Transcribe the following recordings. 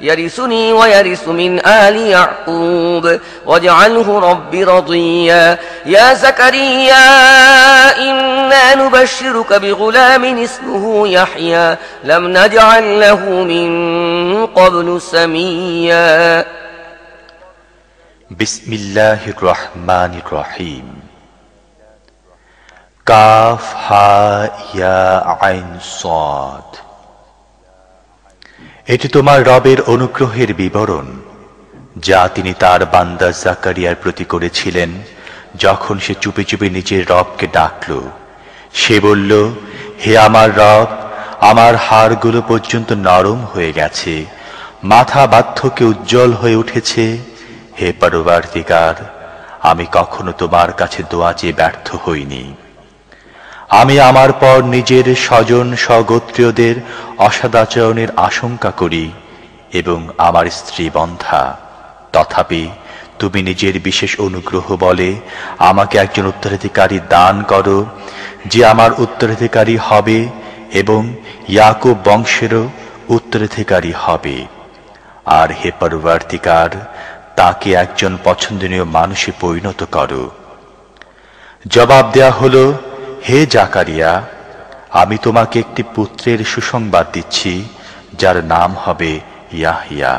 يرثني ويرث من آل يعقوب. واجعله رب رضيا. يا زكريا إنا نبشرك بغلام اسمه يحيى. لم نجعل له من قبل سميا. بسم الله الرحمن الرحيم. كاف ها يا عين صاد. এটি তোমার রবের অনুগ্রহের বিবরণ, যা তিনি তার বান্দা জাকারিয়ার প্রতি করেছিলেন যখন সে চুপে চুপে নিজের রবকে ডাকল। সে বলল, হে আমার রব, আমার হাড়গুলো পর্যন্ত নরম হয়ে গেছে, মাথা বাধ্যকে উজ্জ্বল হয়ে উঠেছে। হে পরবর্তীকার, আমি কখনো তোমার কাছে দোয়া চেয়ে ব্যর্থ হইনি। আমি আমার পর নিজের স্বজন স্বগোত্রীয়দের অসদাচরণের আশঙ্কা করি এবং আমার স্ত্রী বন্ধা। তথাপি তুমি নিজের বিশেষ অনুগ্রহ বলে আমাকে একজন উত্তরাধিকারী দান করো, যে আমার উত্তরাধিকারী হবে এবং ইয়াকুব বংশেরও উত্তরাধিকারী হবে। আর হে পরবর্তীকার, তাকে একজন পছন্দনীয় মানুষে পরিণত করো। জবাব দেয়া হলো হে জাকারিয়া আমি তোমাকে একটি পুত্রের সুসংবাদ দিচ্ছি যার নাম হবে ইয়াহিয়া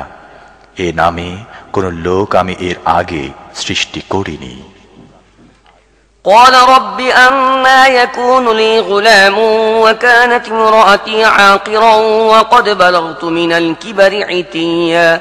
এ নামে কোন লোক আমি এর আগে সৃষ্টি করিনি قال رب أما يكون لي غلام وكانت امرأتي عاقرا وقد بلغت من الكبر عتيا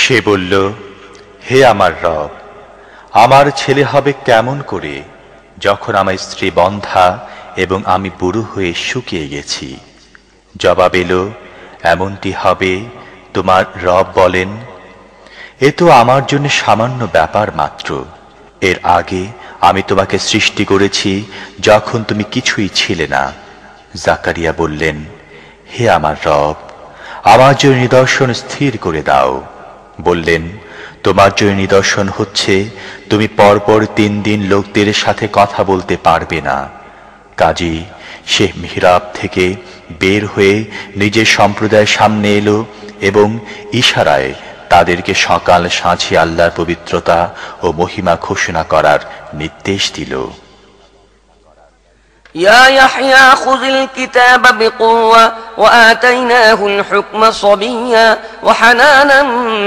সে বলল, হে আমার রব, আমার ছেলে হবে কেমন করে যখন আমার স্ত্রী বন্ধা এবং আমি বুড়ো হয়ে শুকিয়ে গেছি? জবাব এলো, এমনটি হবে, তোমার রব বলেন, এ তো আমার জন্য সামান্য ব্যাপার মাত্র। এর আগে আমি তোমাকে সৃষ্টি করেছি যখন তুমি কিছুই ছিলে না। জাকারিয়া বললেন, হে আমার রব, আমার জন্য নিদর্শন স্থির করে দাও। বললেন, তোমার জন্য নিদর্শন হচ্ছে, তুমি পরপর তিন দিন লোকদের সাথে কথা বলতে পারবে না। কাজী সে মিহরাব থেকে বের হয়ে নিজের সম্প্রদায়ের সামনে এলো এবং ইশারায় তাদেরকে সকাল সাঁঝি আল্লাহর পবিত্রতা ও মহিমা ঘোষণা করার নির্দেশ দিল। يا يحيى خذ الكتاب بقوة وآتيناه الحكم صبيا وحنانا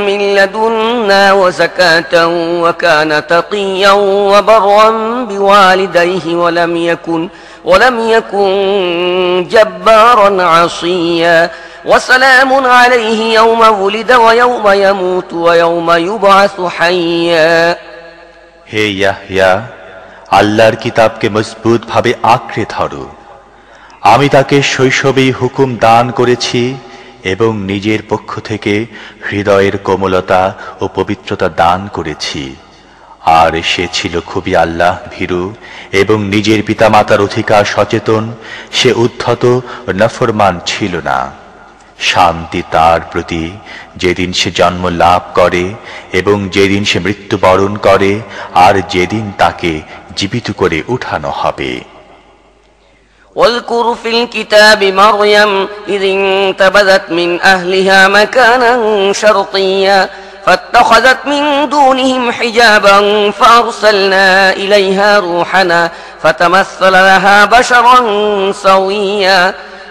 من لدنا وزكاة وكان تقيا وبرا بوالديه ولم يكن ولم يكن جبارا عصيا. وسلام عليه يوم ولد ويوم يموت ويوم يبعث حيا. هي يحيى আল্লাহর কিতাবকে মজবুত ভাবে আঁকড়ে ধরো। আমি তাকে শৈশবেই হুকুম দান করেছি এবং নিজের পক্ষ থেকে হৃদয়ের কোমলতা ও পবিত্রতা দান করেছি। আর সে ছিল খুবই আল্লাহ ভীরু এবং নিজের পিতামাতার অধিকার সচেতন, সে উদ্ধত নফরমান ছিল না। শান্তি তার প্রতি যেদিন সে জন্ম লাভ করে এবং যেদিন সে মৃত্যুবরণ করে, আর যেদিন তাকে জীবিত করে উঠানো হবে واذكر في الكتاب مريم إذ انتبذت من أهلها مكانا شرقيا فاتخذت من دونهم حجابا فأرسلنا إليها روحنا فتمثل لها بشرا سويا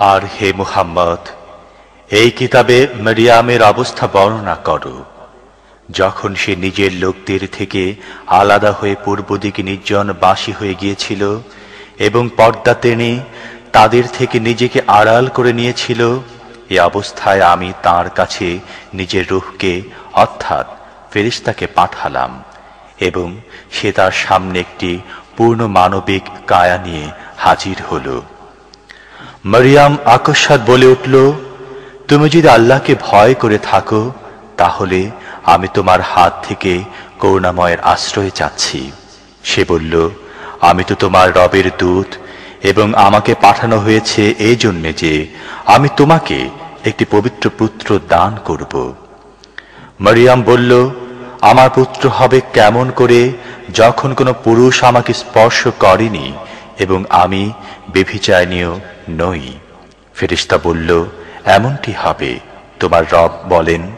আর হে মুহাম্মদ, এই কিতাবে মরিয়ামের অবস্থা বর্ণনা করো। যখন সে নিজের লোকদের থেকে আলাদা হয়ে পূর্ব দিকে নির্জন বাসী হয়ে গিয়েছিল এবং পর্দা টেনে তাদের থেকে নিজেকে আড়াল করে নিয়েছিল, এ অবস্থায় আমি তার কাছে নিজের রুহকে, অর্থাৎ ফেরিস্তাকে পাঠালাম এবং সে তার সামনে একটি পূর্ণ মানবিক কায়া নিয়ে হাজির হলো। মরিয়াম আকস্মাত বলে উঠল, তুমি যদি আল্লাহকে ভয় করে থাকো, তাহলে আমি তোমার হাত থেকে করুণাময়ের আশ্রয় চাচ্ছি। সে বলল, আমি তো তোমার রবের দূত এবং আমাকে পাঠানো হয়েছে এই জন্যে যে আমি তোমাকে একটি পবিত্র পুত্র দান করব। মরিয়াম বলল, আমার পুত্র হবে কেমন করে যখন কোনো পুরুষ আমাকে স্পর্শ করেনি এবং আমি বেভিচারণীয় নই। ফেরিস্তা বলল, এমনটি হবে। তোমার রব বলেন,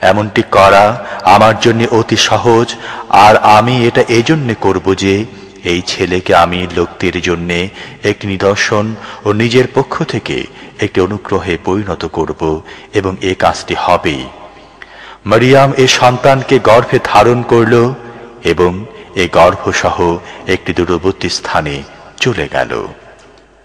এমনটি করা আমার জন্য অতি সহজ, আর আমি এটা এজন্যে করব যে, এই ছেলেকে আমি লোকদের জন্যে একটি নিদর্শন ও নিজের পক্ষ থেকে একটি অনুগ্রহে পরিণত করব, এবং এ কাজটি হবে। মরিয়াম এ সন্তানকে গর্ভে ধারণ করল এবং এ গর্ভসহ একটি দূরবর্তী স্থানে চলে গেল।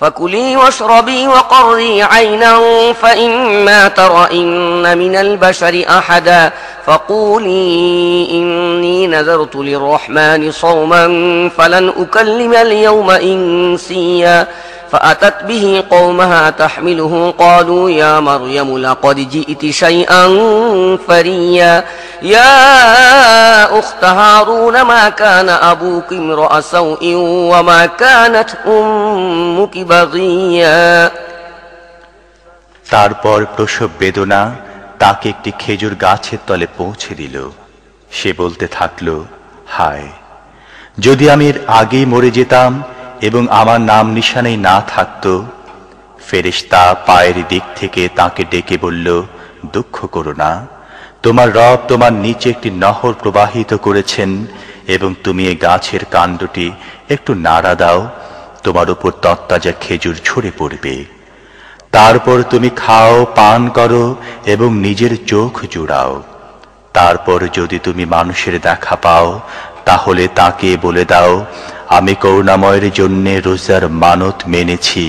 فكلي واشربي وقري عينا فإما ترئن من البشر أحدا فقولي إني نذرت للرحمن صوما فلن أكلم اليوم إنسيا فأتت به قومها تحمله قالوا يا مريم لقد جئت شيئا فريا يا أخت هارون ما كان أبوك امرأ سوء وما كانت أمك بغيا তারপর প্রসব বেদনা তাকে একটি খেজুর গাছের তলে পৌঁছে দিল সে বলতে থাকল হায় যদি আমি এর আগেই মরে যেতাম এবং আমার নাম নিশানেই না থাকত। ফেরেশতা পায়ের দিক থেকে তাকে ডেকে বলল, দুঃখ করো না। তোমার রব তোমার নিচে একটি নহর প্রবাহিত করেছেন এবং তুমি এ গাছের কাণ্ডটি একটু নাড়া দাও। তোমার উপর তত্তাজা খেজুর ঝরে পড়বে। তারপর তুমি খাও, পান করো এবং নিজের চোখ জুড়াও। তারপর যদি তুমি মানুষের দেখা পাও, তাহলে তাকে বলে দাও আমি করুণাময়ের জন্য রোজার মানত মেনেছি,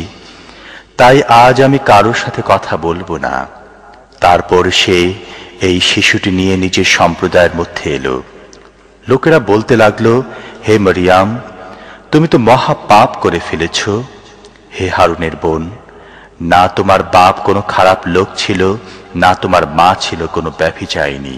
তাই আজ আমি কারোর সাথে কথা বলব না। তারপর সে এই শিশুটি নিয়ে নিজের সম্প্রদায়ের মধ্যে এলো। লোকেরা বলতে লাগল, হে মরিয়াম, তুমি তো মহা পাপ করে ফেলেছ। হে হারুনের বোন, না তোমার বাপ কোনো খারাপ লোক ছিল, না তোমার মা ছিল কোনো ব্যাপী যায়নি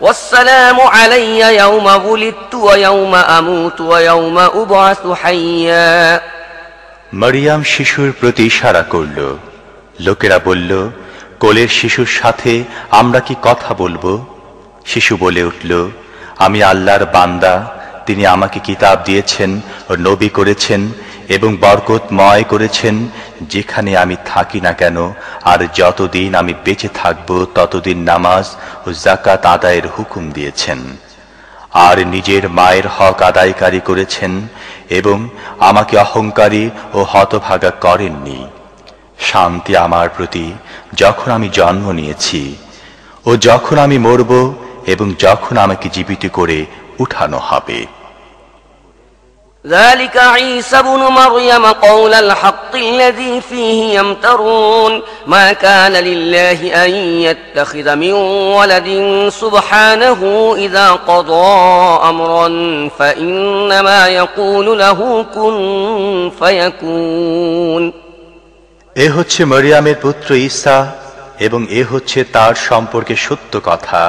والسلام علي يوم ولدت ويوم أموت ويوم أبعث حيا মরিয়াম শিশুর প্রতি ইশারা করল লোকেরা বলল কোলের শিশুর সাথে আমরা কি কথা বলবো শিশু বলে উঠল আমি আল্লাহর বান্দা তিনি আমাকে কিতাব দিয়েছেন ও নবী করেছেন এবং বরকতময় করেছেন। যেখানে আমি থাকি না কেন, আর যতদিন আমি বেঁচে থাকব, ততদিন নামাজ ও জাকাত আদায়ের হুকুম দিয়েছেন। আর নিজের মায়ের হক আদায়কারী করেছেন এবং আমাকে অহংকারী ও হতভাগা করেননি। শান্তি আমার প্রতি যখন আমি জন্ম নিয়েছি ও যখন আমি মরব এবং যখন আমাকে জীবিত করে উঠানো হবে ذلك عيسى بن مريم قول الحق الذي فيه يمترون ما كان لله أن يتخذ من ولد سبحانه إذا قضى أمرا فإنما يقول له كن فيكون এ হচ্ছে মরিয়ামের পুত্র ঈসা এবং এ হচ্ছে তার সম্পর্কে সত্য কথা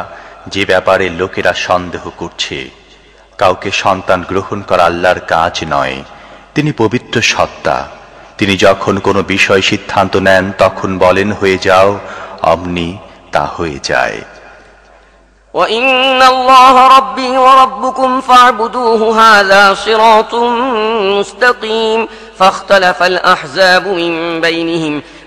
যে ব্যাপারে লোকেরা সন্দেহ করছে কাউকে সন্তান গ্রহণ করা আল্লাহর কাজ নয় তিনি পবিত্র সত্তা তিনি যখন কোনো বিষয় সিদ্ধান্ত নেন তখন বলেন হয়ে যাও অমনি তা হয়ে যায় وإن الله ربي وربكم فاعبدوه هذا صراط مستقيم فاختلف الأحزاب من بينهم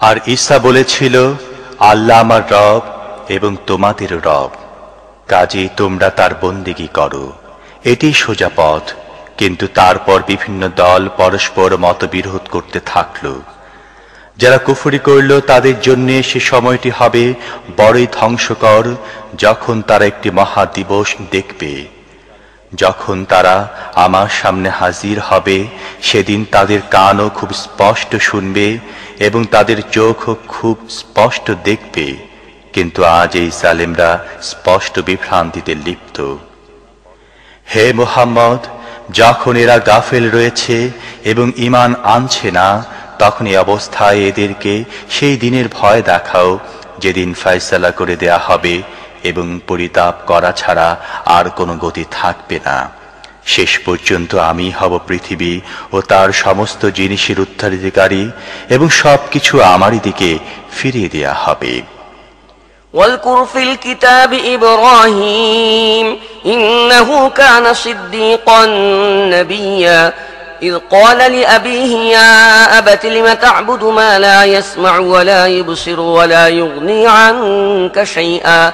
আর ঈসা বলেছিল, আল্লাহ আমার রব এবং তোমাদের রব। কাজে তোমরা তার বন্দিগি করো। এটি সোজা পথ, কিন্তু তারপর বিভিন্ন দল পরস্পর মতবিরোধ করতে থাকল। যারা কুফরি করল, তাদের জন্য সে সময়টি হবে বড়ই ধ্বংসকর যখন তারা একটি মহা দিবস দেখবে। যখন তারা আমার সামনে হাজির হবে, সেদিন তাদের কানও খুব স্পষ্ট শুনবে এবং তাদের চোখও খুব স্পষ্ট দেখবে, কিন্তু আজ এই সালেমরা স্পষ্ট বিভ্রান্তিতে লিপ্ত। হে মোহাম্মদ, যখন এরা গাফেল রয়েছে এবং ইমান আনছে না, তখন এই অবস্থায় এদেরকে সেই দিনের ভয় দেখাও যেদিন ফয়সালা করে দেয়া হবে এবং পরিতাপ করা ছাড়া আর কোনো গতি থাকবে না। শেষ পর্যন্ত আমি হব পৃথিবী ও তার সমস্ত জিনিসের উত্তরাধিকারী এবং সব কিছু আমারই দিকে ফিরিয়ে দেয়া হবে واذكر في الكتاب إبراهيم إنه كان صديقا نبيا إذ قال لأبيه يا أبت لم تعبد ما لا يسمع ولا يبصر ولا يغني عنك شيئا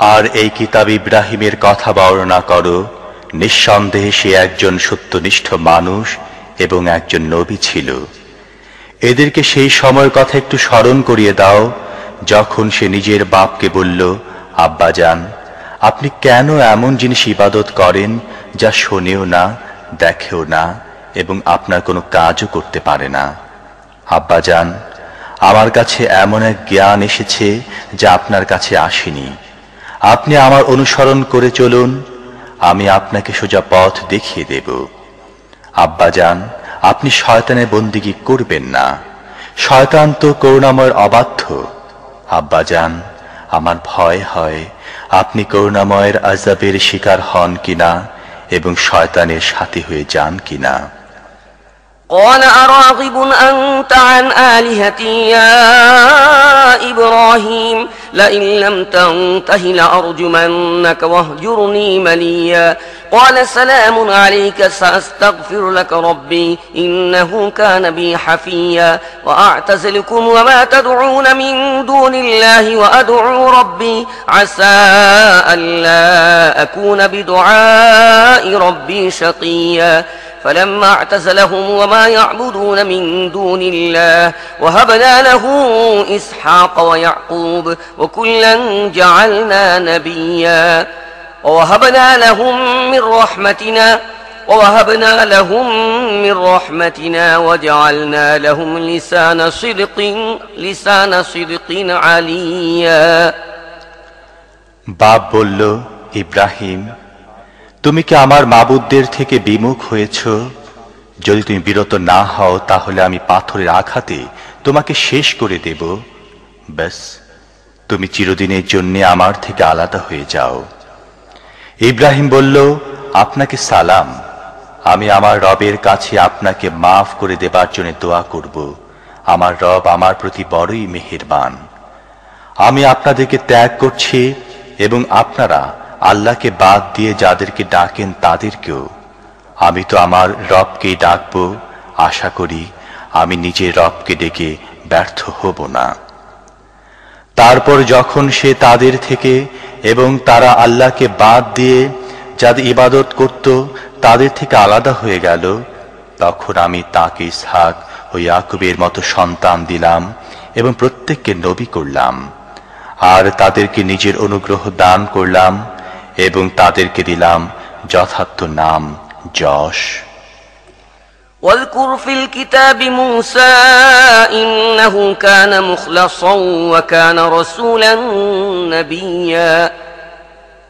আর এই কিতাব ইব্রাহিমের কথা বর্ণনা করো। নিঃসন্দেহে সে একজন সত্যনিষ্ঠ মানুষ এবং একজন নবী ছিল। এদেরকে সেই সময়ের কথা একটু স্মরণ করিয়ে দাও, যখন সে নিজের বাপকে বলল আব্বাজান আপনি কেন এমন জিনিস ইবাদত করেন যা শোনেও না, দেখেও না এবং আপনার কোনো কাজও করতে পারে না? আব্বাজান আমার কাছে এমন এক জ্ঞান এসেছে যা আপনার কাছে আসেনি। আপনি আমার অনুসরণ করে চলুন আমি আপনাকে সোজা পথ দেখিয়ে দেব আব্বাজান আপনি শয়তানের বন্দিগি করবেন না শয়তান তো করুণাময়ের অবাধ্য আব্বাজান আমার ভয় হয় আপনি করুণাময়ের আজাবের শিকার হন কিনা এবং শয়তানের সাথী হয়ে যান কিনা قال أراغب أنت عن آلهتي يا إبراهيم لئن لم تنته لأرجمنك واهجرني مليا. قال سلام عليك سأستغفر لك ربي إنه كان بي حفيا. وأعتزلكم وما تدعون من دون الله وأدعو ربي. عسى ألا أكون بدعاء ربي شقيا. فلما اعتزلهم وما يعبدون من دون الله وهبنا له إسحاق ويعقوب وكلا جعلنا نبيا ووهبنا لهم من رحمتنا ووهبنا لهم من رحمتنا وجعلنا لهم لسان صدق لسان صدق عليا বাপ বলল ইব্রাহিম তুমি কি আমার মাবুদদের থেকে বিমুখ হয়েছ যদি তুমি বিরত না হও তাহলে আমি পাথরের আঘাতে তোমাকে শেষ করে দেব ব্যাস তুমি চিরদিনের জন্য আমার থেকে আলাদা হয়ে যাও। ইব্রাহিম বলল, আপনাকে সালাম। আমি আমার রবের কাছে আপনাকে মাফ করে দেবার জন্য দোয়া করব। আমার রব আমার প্রতি বড়ই মেহেরবান। আমি আপনাদেরকে ত্যাগ করছি এবং আপনারা আল্লাহকে বাদ দিয়ে যাদেরকে ডাকেন তাদেরকেও। আমি তো আমার রবকেই ডাকব। আশা করি আমি নিজের রবকে ডেকে ব্যর্থ হব না। তারপর যখন সে তাদের থেকে এবং তারা আল্লাহকে বাদ দিয়ে যাদের ইবাদত করত, তাদের থেকে আলাদা হয়ে গেল, তখন আমি তাকে ইসহাক ও ইয়াকুবের মতো সন্তান দিলাম এবং প্রত্যেককে নবী করলাম। আর তাদেরকে নিজের অনুগ্রহ দান করলাম এবং তাদেরকে দিলাম যথার্থ নাম যশ। واذكر في الكتاب موسى إنه كان مخلصا وكان رسولا نبيا.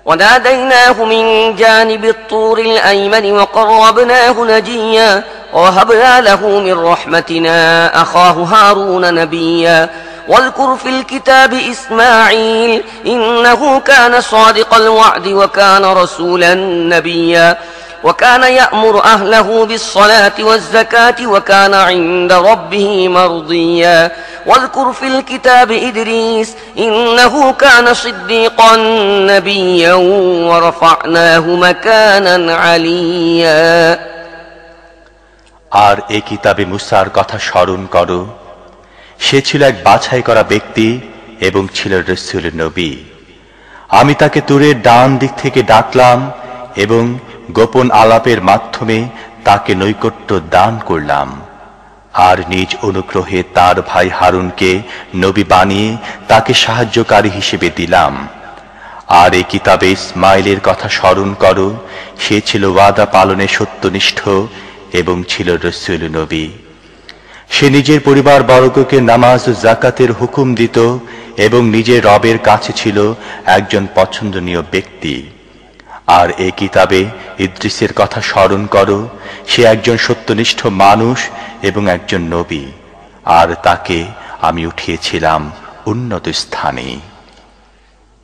وناديناه من جانب الطور الأيمن وقربناه نجيا. ووهبنا له من رحمتنا أخاه هارون نبيا. واذكر في الكتاب إسماعيل إنه كان صادق الوعد وكان رسولا نبيا. وكان يأمر أهله بالصلاة والزكاة وكان عند ربه مرضيا واذكر في الكتاب إدريس إنه كان صديقا نبيا ورفعناه مكانا عليا আর এ কিতাবে মুসার কথা স্মরণ করো সে ছিল এক বাছাই করা ব্যক্তি এবং ছিল রসুল নবী আমি তাকে তুরের ডান দিক থেকে ডাকলাম এবং গোপন আলাপের মাধ্যমে তাকে নৈকট্য দান করলাম। আর নিজ অনুগ্রহে তার ভাই হারুনকে নবী বানিয়ে তাকে সাহায্যকারী হিসেবে দিলাম। আর এই কিতাবে ইসমাইলের কথা স্মরণ করো, সে ছিল ওয়াদা পালনে সত্যনিষ্ঠ এবং ছিল রসুল নবী। সে নিজের পরিবার বর্গকে নামাজ জাকাতের হুকুম দিত এবং নিজের রবের কাছে ছিল একজন পছন্দনীয় ব্যক্তি। আর এই কিতাবে ইদ্রিসের কথা স্মরণ করো, সে একজন সত্যনিষ্ঠ মানুষ এবং একজন নবী, আর তাকে আমি উঠিয়েছিলাম উন্নত স্থানে।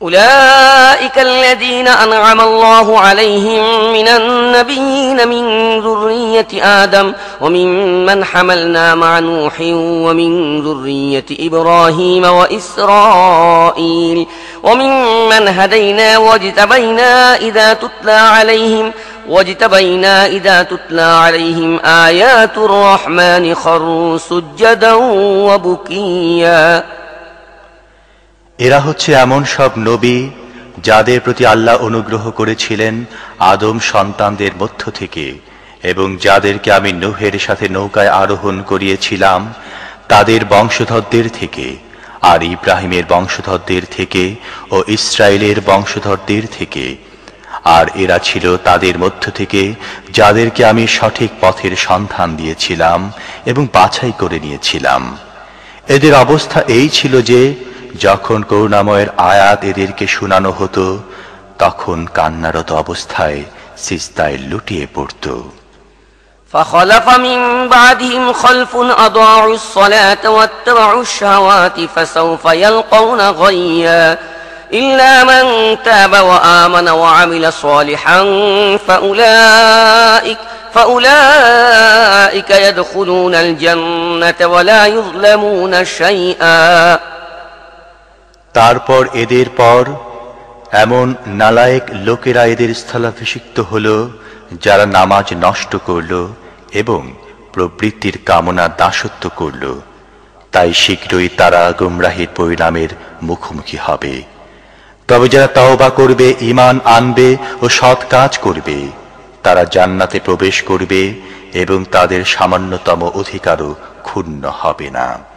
أولئك الذين أنعم الله عليهم من النبيين من ذرية آدم وممن حملنا مع نوح ومن ذرية إبراهيم وإسرائيل وممن هدينا واجتبينا إذا تتلى عليهم واجتبينا إذا تتلى عليهم آيات الرحمن خروا سجدا وبكيا এরা হচ্ছে এমন সব নবী যাদের প্রতি আল্লাহ অনুগ্রহ করেছিলেন আদম সন্তানদের মধ্য থেকে, এবং যাদেরকে আমি নোহের সাথে নৌকায় আরোহণ করিয়েছিলাম তাদের বংশধরদের থেকে, আর ইব্রাহিমের বংশধরদের থেকে ও ইসরায়েলের বংশধরদের থেকে, আর এরা ছিল তাদের মধ্য থেকে যাদেরকে আমি সঠিক পথের সন্ধান দিয়েছিলাম এবং বাছাই করে নিয়েছিলাম। এদের অবস্থা এই ছিল যে যখন করুণাময়ের আয়াত এদেরকে শোনানো হতো তখন কান্নারত অবস্থায় সিস্তায় লুটিয়ে পড়ত فخلف من بعدهم خلف أضاعوا الصلاة واتبعوا الشهوات فسوف يلقون غيا إلا من تاب وآمن وعمل صالحا فأولئك فأولئك يدخلون الجنة ولا يظلمون شيئا তারপর এদের পর এমন নালায়েক লোকেরা এদের স্থলাভিষিক্ত হল, যারা নামাজ নষ্ট করল এবং প্রবৃত্তির কামনা দাসত্ব করল। তাই শীঘ্রই তারা গুমরাহির পরিণামের মুখোমুখি হবে। তবে যারা তাওবা করবে, ঈমান আনবে ও সৎ কাজ করবে, তারা জান্নাতে প্রবেশ করবে এবং তাদের সামান্যতম অধিকারও ক্ষুণ্ণ হবে না।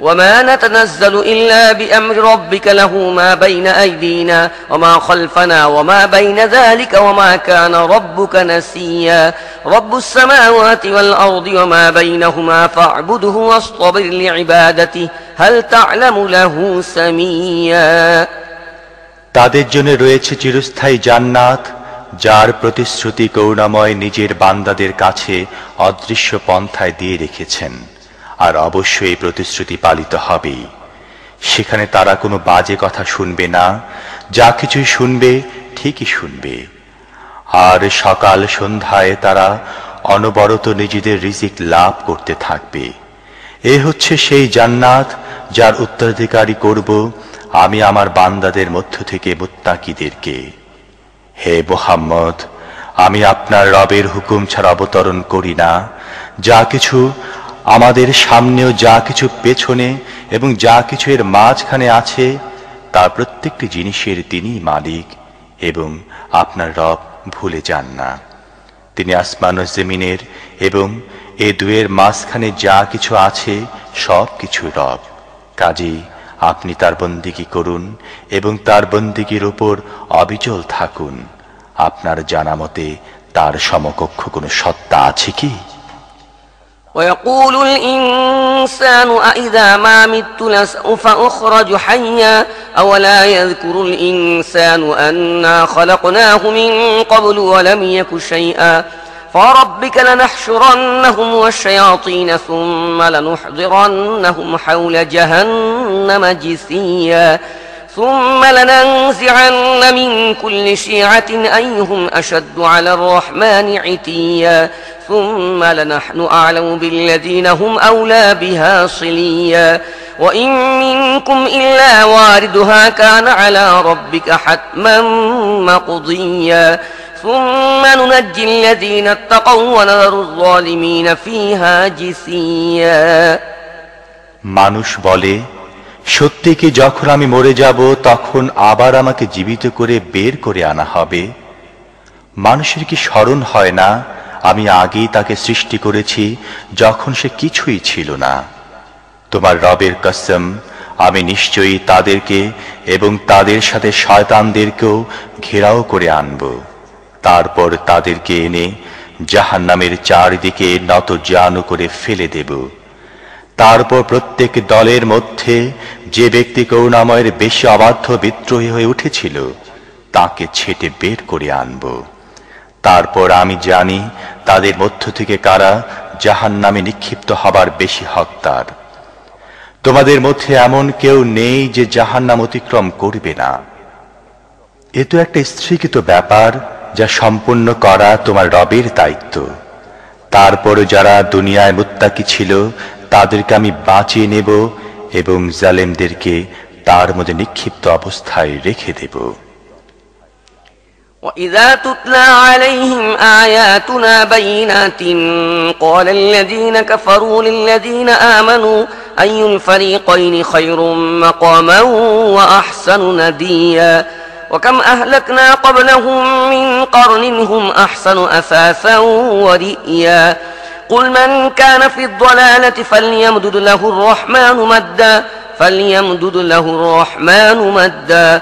وما نتنزل إلا بأمر ربك له ما بين أيدينا وما خلفنا وما بين ذلك وما كان ربك نسيا رب السماوات والأرض وما بينهما فاعبده واصطبر لعبادته هل تعلم له سميا তাদের জন্য রয়েছে চিরস্থায়ী জান্নাত যার প্রতিশ্রুতি করুণাময় নিজের বান্দাদের কাছে অদৃশ্য পন্থায় দিয়ে রেখেছেন আর অবশ্যই প্রতিশ্রুতি পালিত হবেই সেখানে তারা কোনো বাজে কথা শুনবে না, যা কিছুই শুনবে ঠিকই শুনবে। আর সকাল সন্ধ্যায় তারা অনবরত নিজেদের রিজিক লাভ করতে থাকবে। এ হচ্ছে সেই জান্নাত যার উত্তরাধিকারী করব আমি আমার বান্দাদের মধ্য থেকে মুত্তাকিদেরকে। হে মোহাম্মদ, আমি আপনার রবের হুকুম ছাড়া অবতরণ করি না। যা কিছু আমাদের সামনেও যা কিছু পেছনে এবং যা কিছু এর মাঝখানে আছে তার প্রত্যেকটি জিনিসের তিনি মালিক এবং আপনার রব ভুলে যান না। তিনি আসমান জমিনের এবং এ দুয়ের মাঝখানে যা কিছু আছে, সব কিছু রব। কাজেই আপনি তার বন্দিগি করুন এবং তার বন্দিগির উপর অবিচল থাকুন। আপনার জানা মতে তার সমকক্ষ কোনো সত্তা আছে কি? ويقول الإنسان أإذا ما مت لسوف أخرج حيا أولا يذكر الإنسان أنا خلقناه من قبل ولم يك شيئا فربك لنحشرنهم والشياطين ثم لنحضرنهم حول جهنم جثيا ثم لننزعن من كل شيعة أيهم أشد على الرحمن عتيا ثم لنحن أعلم بالذين هم أولى بها صليا وإن منكم إلا واردها كان على ربك حتما مقضيا ثم ننجي الذين اتقوا ونذر الظالمين فيها جثيا মানুষ বলে সত্যি কি যখন আমি মরে যাব তখন আবার আমাকে জীবিত করে বের করে আনা হবে মানুষের কি স্মরণ হয় না আমি আগেই তাকে সৃষ্টি করেছি যখন সে কিছুই ছিল না। তোমার রবের কসম, আমি নিশ্চয়ই তাদেরকে এবং তাদের সাথে শয়তানদেরকেও ঘেরাও করে আনব। তারপর তাদেরকে এনে জাহান নামের চারদিকে নত জানু করে ফেলে দেব। তারপর প্রত্যেক দলের মধ্যে যে ব্যক্তি করুণাময়ের বেশি অবাধ্য বিদ্রোহী হয়ে উঠেছিল, তাকে ছেটে বের করে আনব। তারপর আমি জানি তাদের মধ্য থেকে কারা জাহান নামে নিক্ষিপ্ত হবার বেশি হকদার তোমাদের মধ্যে এমন কেউ নেই যে জাহান নাম অতিক্রম করবে না। এ তো একটা স্ত্রীকৃত ব্যাপার যা সম্পূর্ণ করা তোমার রবের দায়িত্ব। তারপরও যারা দুনিয়ায় মুত্তাকি ছিল, তাদেরকে আমি বাঁচিয়ে নেব এবং জালেমদেরকে তার মধ্যে নিক্ষিপ্ত অবস্থায় রেখে দেব। وإذا تتلى عليهم آياتنا بينات قال الذين كفروا للذين آمنوا أي الفريقين خير مقاما وأحسن نديا وكم أهلكنا قبلهم من قرن هم أحسن أثاثا ورئيا قل من كان في الضلالة فليمدد له الرحمن مدا فليمدد له الرحمن مدا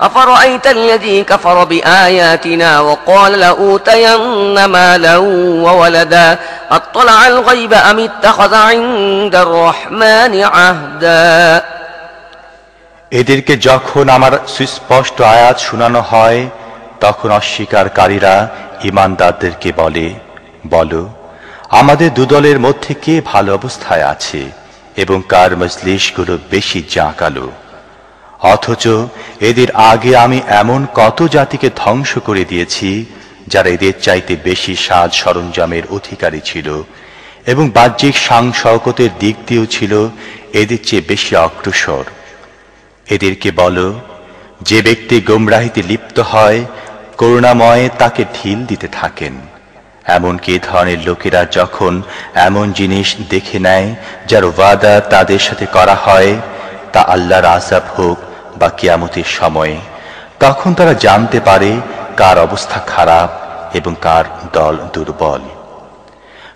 أفرأيت الذي كفر بآياتنا وقال لأوتين مالا وولدا أطلع الغيب أم اتخذ عند الرحمن عهدا এদেরকে যখন আমার সুস্পষ্ট আয়াত শোনানো হয় তখন অস্বীকারীরা ইমানদারদেরকে বলে বলো আমাদের দুদলের মধ্যে কে ভালো অবস্থায় আছে এবং কার মজলিশগুলো বেশি জাঁকালো অথচ এদের আগে আমি এমন কত জাতিকে ধ্বংস করে দিয়েছি, যারা এদের চাইতে বেশি সাজ সরঞ্জামের অধিকারী ছিল এবং বাহ্যিক সাংসকতের দিক দিয়েও ছিল এদের চেয়ে বেশি অগ্রসর। এদেরকে বলো, যে ব্যক্তি গোমরাহিতে লিপ্ত হয়, করুণাময়ে তাকে ঢিল দিতে থাকেন। এমনকি ধরনের লোকেরা যখন এমন জিনিস দেখে নেয়, যার ওয়াদা তাদের সাথে করা হয়, তা আল্লাহর আজাব হোক বা কিয়ামতের সময়ে, তখন তারা জানতে পারে কার অবস্থা খারাপ এবং কার দল দুর্বল।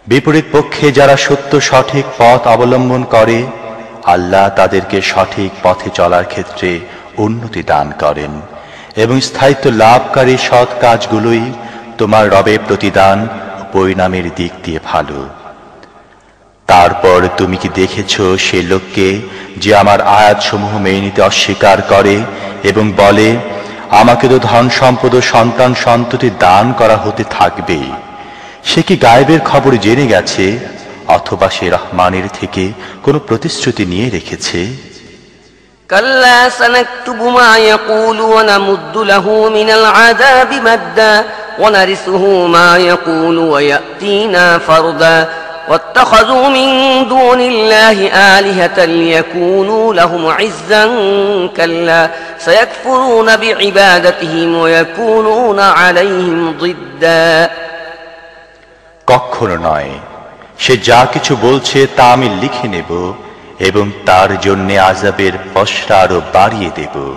বিপরীত পক্ষে যারা সত্য সঠিক পথ অবলম্বন করে, আল্লাহ তাদেরকে সঠিক পথে চলার ক্ষেত্রে উন্নতি দান করেন এবং স্থায়িত্ব লাভকারী সৎ কাজগুলোই তোমার রবে প্রতিদান পরিণামের দিক দিয়ে ভালো। তারপর তুমি কি দেখেছ সে লোককে যে আমার আয়াতসমূহ মেনে নিতে অস্বীকার করে এবং বলে, আমাকে তো ধন সম্পদ ও সন্তান সন্ততি দান করা হতে থাকবে। সে কি গায়েবের খবর জেনে গেছে অথবা সে রহমানের থেকে কোনো প্রতিশ্রুতি নিয়ে রেখেছে? কাল্লা মা واتخذوا কখনো নয়। সে যা কিছু বলছে তা আমি লিখে নেব এবং তার জন্য আজাবের পশরা আরও বাড়িয়ে দেব।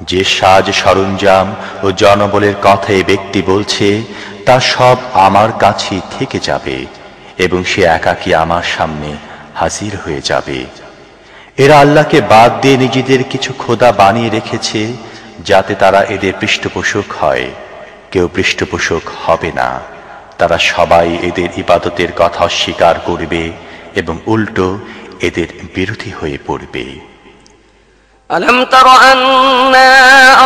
যে সাজ সরঞ্জাম ও জনবলের কথা ব্যক্তি বলছে, তা সব আমার কাছেই থেকে যাবে। এবং সে একাকী আমার সামনে হাজির হয়ে যাবে? এরা আল্লাহকে বাদ দিয়ে নিজেদের কিছু খোদা বানিয়ে রেখেছে, যাতে তারা এদের পৃষ্ঠপোষক হয়। কেউ পৃষ্ঠপোষক হবে না। তারা সবাই এদের ইবাদতের কথা স্বীকার করবে এবং উল্টো এদের বিরোধী হয়ে পড়বে। ألم تر أنا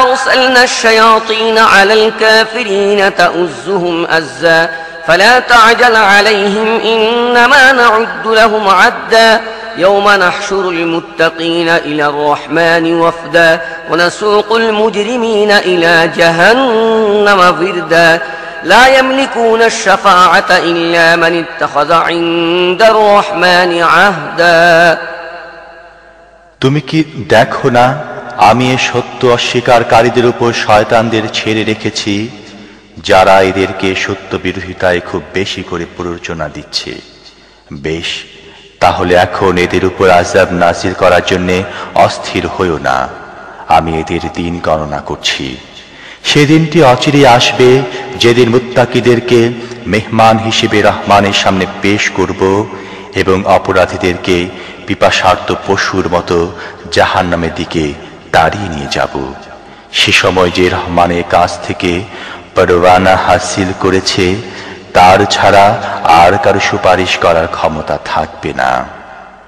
أرسلنا الشياطين على الكافرين تؤزهم أزاً فلا تعجل عليهم إنما نعد لهم عدا يوم نحشر المتقين إلى الرحمن وفدا ونسوق المجرمين إلى جهنم فردا لا يملكون الشفاعة إلا من اتخذ عند الرحمن عهدا তুমি কি দেখো না আমি এ সত্য অস্বীকারীদের উপর শয়তানদের ছেড়ে রেখেছি যারা এদেরকে সত্য বিরোধিতায় খুব বেশি করে প্ররোচনা দিচ্ছে। বেশ, তাহলে এখন এদের উপর আজাব নাজির করার জন্য অস্থির হইও না। আমি এদের দিন গণনা করছি। সেদিনটি অচিরে আসবে, যেদিন মুত্তাকিদেরকে মেহমান হিসেবে রহমানের সামনে পেশ করব এবং অপরাধীদেরকে পিপাসার্থ পশুর মতো জাহান নামের দিকে দাঁড়িয়ে নিয়ে যাব। সে সময় যে রহমানের কাছ থেকে পরওয়ানা হাসিল করেছে তার ছাড়া আর কারও সুপারিশ করার ক্ষমতা থাকবে না।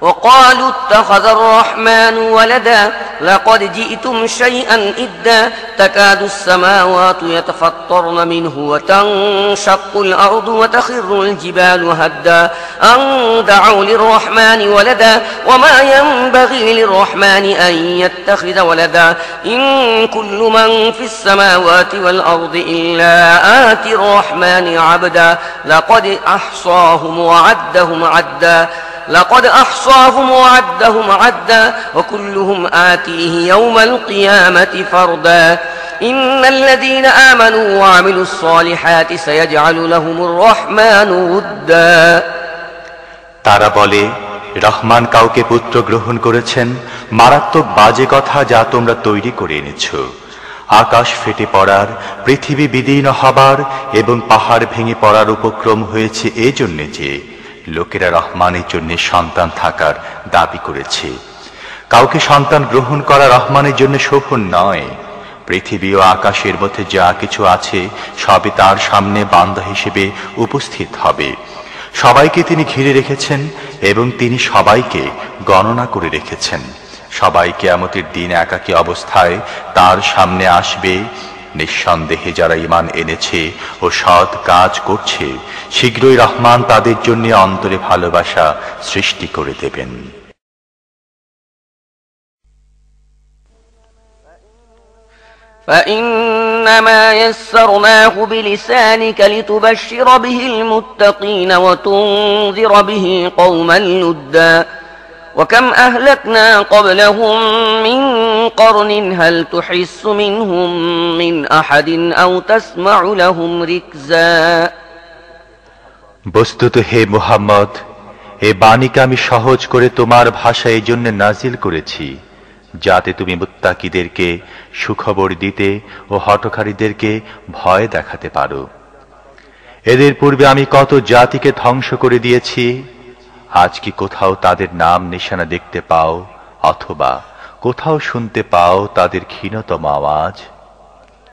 وقالوا اتخذ الرحمن ولدا لقد جئتم شيئا إدا تكاد السماوات يتفطرن منه وتنشق الأرض وتخر الجبال هدا أن دعوا للرحمن ولدا وما ينبغي للرحمن أن يتخذ ولدا إن كل من في السماوات والأرض إلا آتي الرحمن عبدا لقد أحصاهم وعدهم عدا لقد أحصاهم وعدهم عدا وكلهم آتيه يوم القيامة فردا إن الذين آمنوا وعملوا الصالحات سيجعل لهم الرحمن ودا তারা বলে রহমান কাউকে পুত্র গ্রহণ করেছেন মারাত্মক বাজে কথা যা তোমরা তৈরি করে এনেছ আকাশ ফেটে পড়ার পৃথিবী বিদীর্ণ হবার এবং পাহাড় ভেঙে পড়ার উপক্রম হয়েছে এজন্যে যে লোকেরা রহমানের জন্য সন্তান থাকার দাবি করেছে। কাউকে সন্তান গ্রহণ করা রহমানের জন্য শোভন নয়। পৃথিবী ও আকাশের মধ্যে যা কিছু আছে, সবই তার সামনে বান্দা হিসেবে উপস্থিত হবে। সবাইকে তিনি ঘিরে রেখেছেন এবং তিনি সবাইকে গণনা করে রেখেছেন। সবাই কেয়ামতের দিন একাকী অবস্থায় তার সামনে আসবে নিঃসন্দেহে যারা ইমান এনেছে ও সৎ কাজ করছে শীঘ্রই রহমান তাদের জন্য অন্তরে ভালোবাসা সৃষ্টি করে দেবেন فإنما يسرناه بلسانك لتبشر به المتقين وتنذر به قوما لدا وكم أهلكنا قبلهم من قرن هل تحس منهم من أحد أو تسمع لهم ركزا বস্তুত হে মুহাম্মদ এ বাণীকে আমি সহজ করে তোমার ভাষা এই জন্য নাজিল করেছি যাতে তুমি মুত্তাকিদেরকে সুখবর দিতে ও হটকারীদেরকে ভয় দেখাতে পারো এদের পূর্বে আমি কত জাতিকে ধ্বংস করে দিয়েছি আজ কি কোথাও তাদের নাম নিশানা দেখতে পাও, অথবা কোথাও শুনতে পাও তাদের ক্ষীণতম আওয়াজ?